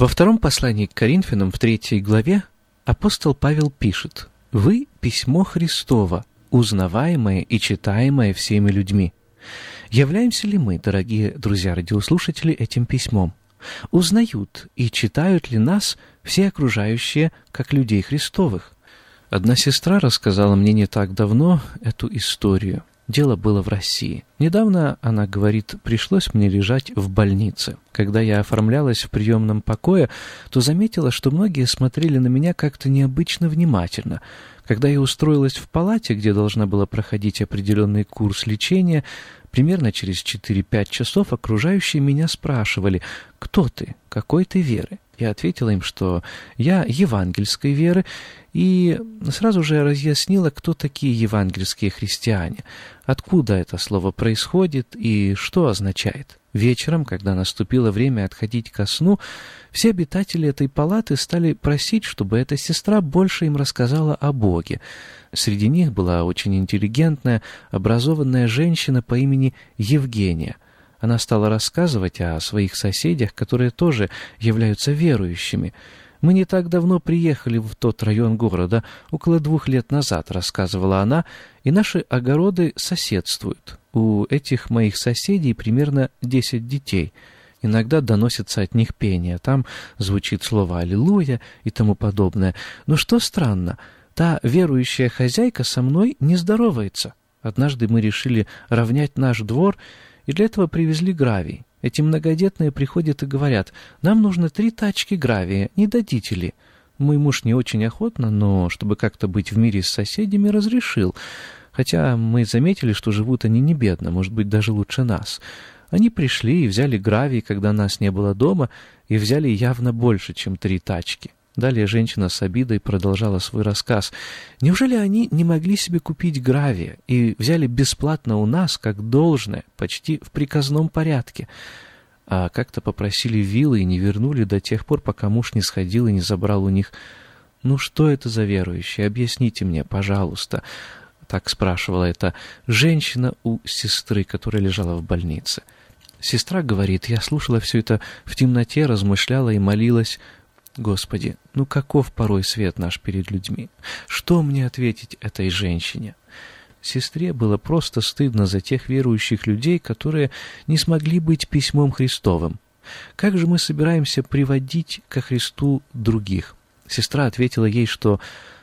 Во втором послании к Коринфянам в третьей главе апостол Павел пишет «Вы – письмо Христово, узнаваемое и читаемое всеми людьми». Являемся ли мы, дорогие друзья-радиослушатели, этим письмом? Узнают и читают ли нас все окружающие, как людей Христовых? Одна сестра рассказала мне не так давно эту историю. Дело было в России. Недавно, она говорит, пришлось мне лежать в больнице. Когда я оформлялась в приемном покое, то заметила, что многие смотрели на меня как-то необычно внимательно. Когда я устроилась в палате, где должна была проходить определенный курс лечения, примерно через 4-5 часов окружающие меня спрашивали, кто ты, какой ты веры. Я ответила им, что я евангельской веры, и сразу же разъяснила, кто такие евангельские христиане, откуда это слово происходит и что означает. Вечером, когда наступило время отходить ко сну, все обитатели этой палаты стали просить, чтобы эта сестра больше им рассказала о Боге. Среди них была очень интеллигентная, образованная женщина по имени Евгения — она стала рассказывать о своих соседях, которые тоже являются верующими. «Мы не так давно приехали в тот район города, около двух лет назад», — рассказывала она, «и наши огороды соседствуют. У этих моих соседей примерно десять детей». Иногда доносится от них пение, там звучит слово «Аллилуйя» и тому подобное. Но что странно, та верующая хозяйка со мной не здоровается. Однажды мы решили равнять наш двор, и для этого привезли гравий. Эти многодетные приходят и говорят, нам нужно три тачки гравия, не дадите ли? Мой муж не очень охотно, но чтобы как-то быть в мире с соседями, разрешил. Хотя мы заметили, что живут они не бедно, может быть, даже лучше нас. Они пришли и взяли гравий, когда нас не было дома, и взяли явно больше, чем три тачки. Далее женщина с обидой продолжала свой рассказ. Неужели они не могли себе купить гравия и взяли бесплатно у нас, как должное, почти в приказном порядке? А как-то попросили вилы и не вернули до тех пор, пока муж не сходил и не забрал у них. «Ну что это за верующие? Объясните мне, пожалуйста». Так спрашивала эта женщина у сестры, которая лежала в больнице. Сестра говорит, я слушала все это в темноте, размышляла и молилась Господи, ну каков порой свет наш перед людьми? Что мне ответить этой женщине? Сестре было просто стыдно за тех верующих людей, которые не смогли быть письмом Христовым. Как же мы собираемся приводить ко Христу других? Сестра ответила ей, что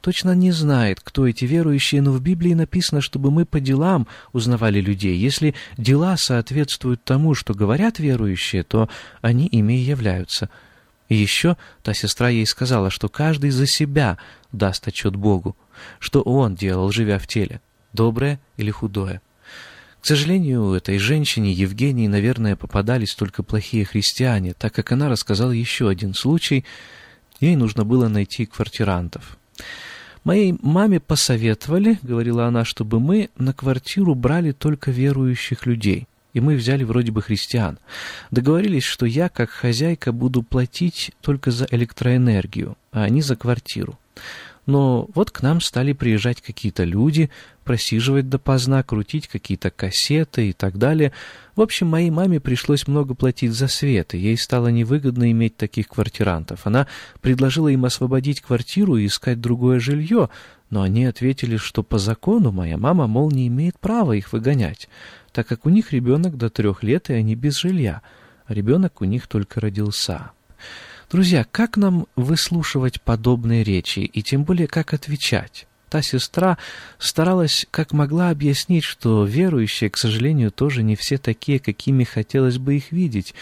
точно не знает, кто эти верующие, но в Библии написано, чтобы мы по делам узнавали людей. Если дела соответствуют тому, что говорят верующие, то они ими и являются – и еще та сестра ей сказала, что каждый за себя даст отчет Богу, что он делал, живя в теле, доброе или худое. К сожалению, этой женщине Евгении, наверное, попадались только плохие христиане, так как она рассказала еще один случай, ей нужно было найти квартирантов. «Моей маме посоветовали, — говорила она, — чтобы мы на квартиру брали только верующих людей и мы взяли вроде бы христиан. Договорились, что я, как хозяйка, буду платить только за электроэнергию, а они за квартиру. Но вот к нам стали приезжать какие-то люди, просиживать допоздна, крутить какие-то кассеты и так далее. В общем, моей маме пришлось много платить за свет, и ей стало невыгодно иметь таких квартирантов. Она предложила им освободить квартиру и искать другое жилье, но они ответили, что по закону моя мама, мол, не имеет права их выгонять так как у них ребенок до трех лет, и они без жилья, а ребенок у них только родился. Друзья, как нам выслушивать подобные речи, и тем более как отвечать? Та сестра старалась как могла объяснить, что верующие, к сожалению, тоже не все такие, какими хотелось бы их видеть,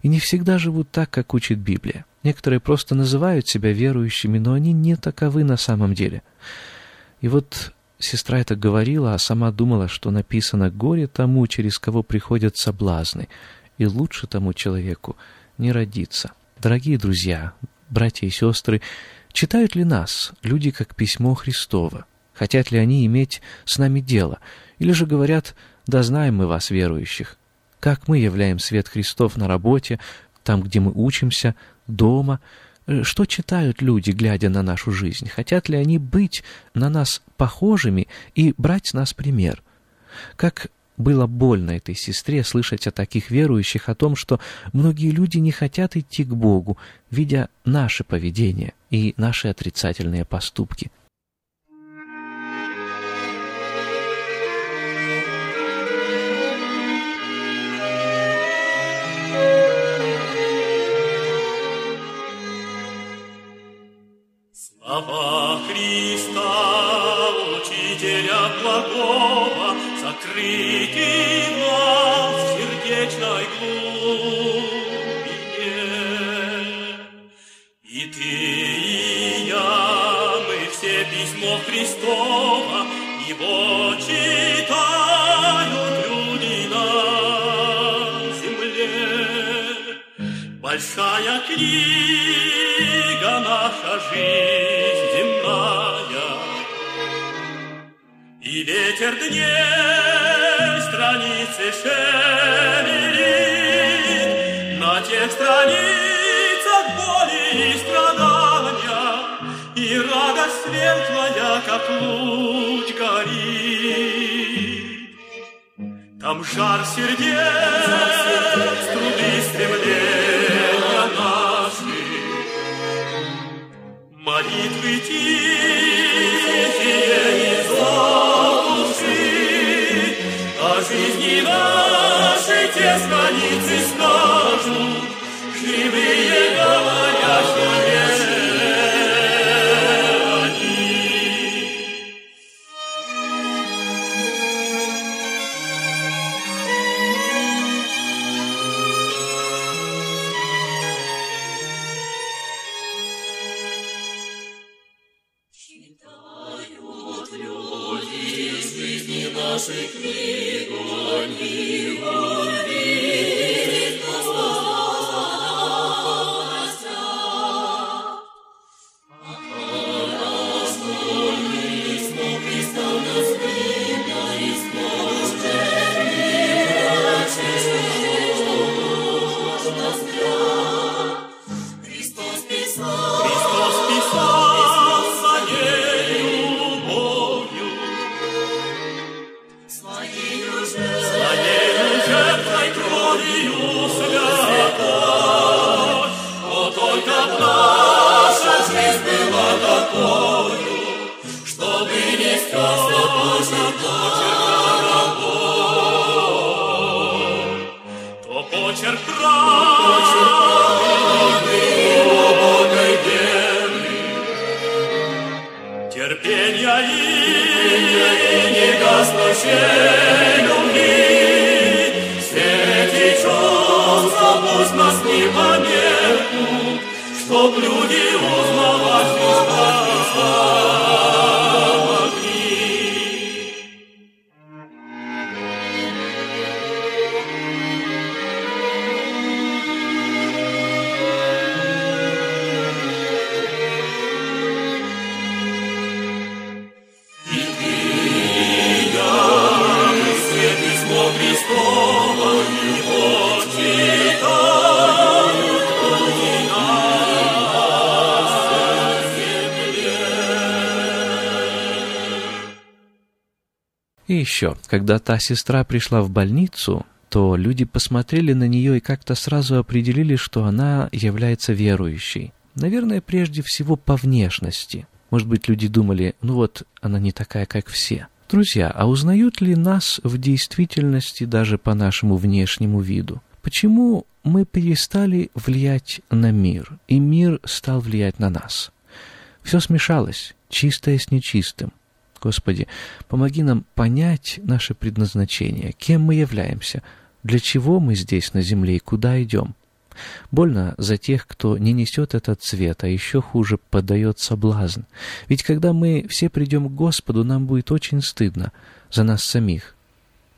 и не всегда живут так, как учит Библия. Некоторые просто называют себя верующими, но они не таковы на самом деле. И вот Сестра это говорила, а сама думала, что написано «горе тому, через кого приходят соблазны, и лучше тому человеку не родиться». Дорогие друзья, братья и сестры, читают ли нас люди как письмо Христово? Хотят ли они иметь с нами дело? Или же говорят «да знаем мы вас, верующих»? Как мы являем свет Христов на работе, там, где мы учимся, дома – Э, что читают люди, глядя на нашу жизнь? Хотят ли они быть на нас похожими и брать с нас пример? Как было больно этой сестре слышать о таких верующих, о том, что многие люди не хотят идти к Богу, видя наше поведение и наши отрицательные поступки. Слова Христа, Учителя благого, Большая книга наша жизнь, И ветер дней страницы шевелит, На тех страницах боли и страдания, И радость светлая, как луч горит. Там жар сердец, без границы чтоб люди узнавать Христа И еще, когда та сестра пришла в больницу, то люди посмотрели на нее и как-то сразу определили, что она является верующей. Наверное, прежде всего по внешности. Может быть, люди думали, ну вот, она не такая, как все. Друзья, а узнают ли нас в действительности даже по нашему внешнему виду? Почему мы перестали влиять на мир, и мир стал влиять на нас? Все смешалось, чистое с нечистым. Господи, помоги нам понять наше предназначение, кем мы являемся, для чего мы здесь на земле и куда идем. Больно за тех, кто не несет этот цвет, а еще хуже подает соблазн. Ведь когда мы все придем к Господу, нам будет очень стыдно за нас самих.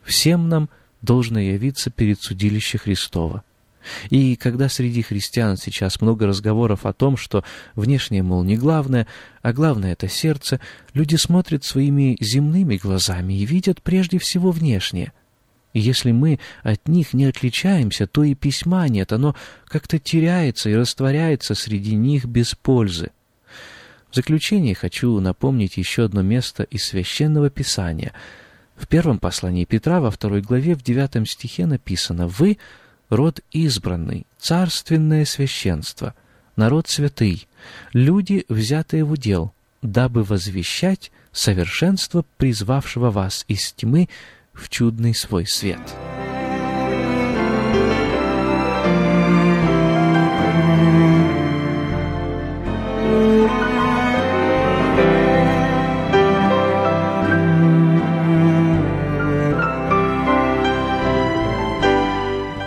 Всем нам должно явиться перед судилище Христова. И когда среди христиан сейчас много разговоров о том, что внешнее, мол, не главное, а главное — это сердце, люди смотрят своими земными глазами и видят прежде всего внешнее. И если мы от них не отличаемся, то и письма нет, оно как-то теряется и растворяется среди них без пользы. В заключение хочу напомнить еще одно место из Священного Писания. В первом послании Петра, во второй главе, в девятом стихе написано «Вы — род избранный, царственное священство, народ святый, люди, взятые в удел, дабы возвещать совершенство призвавшего вас из тьмы в чудный свой свет».